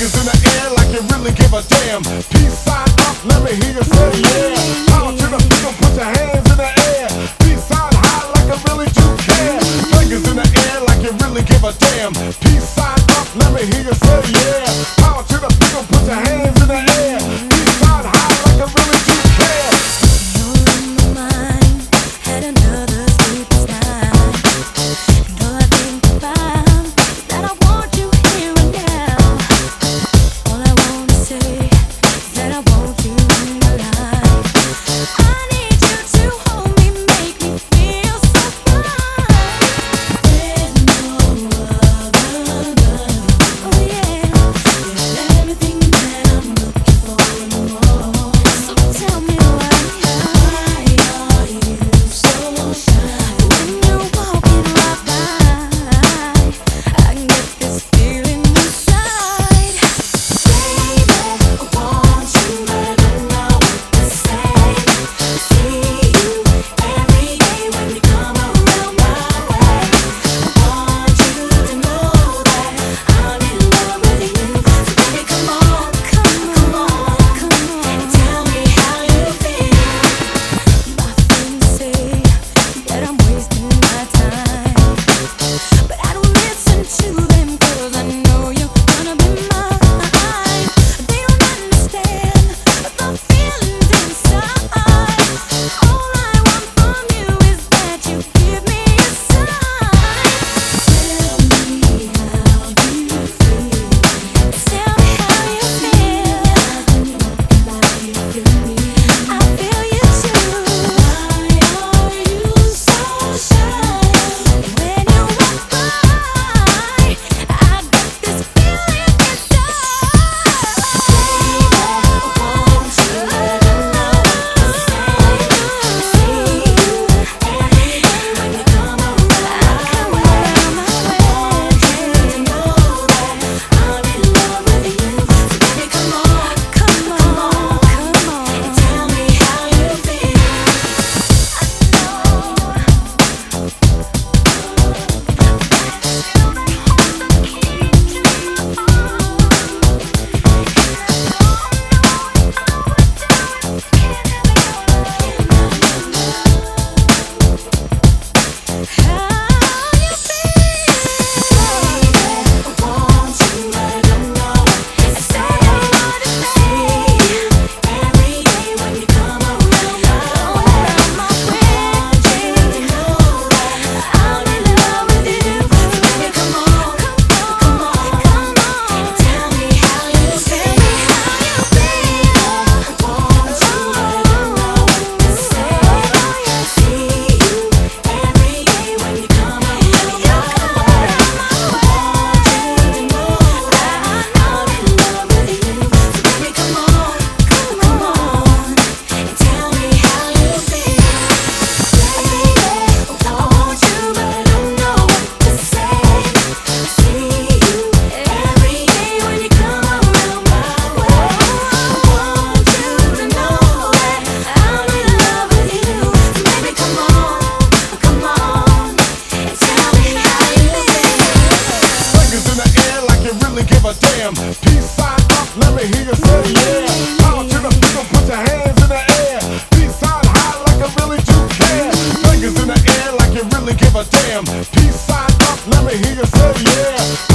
Fingers in the air like you really give a damn. Peace sign up, let me hear you say yeah. yeah.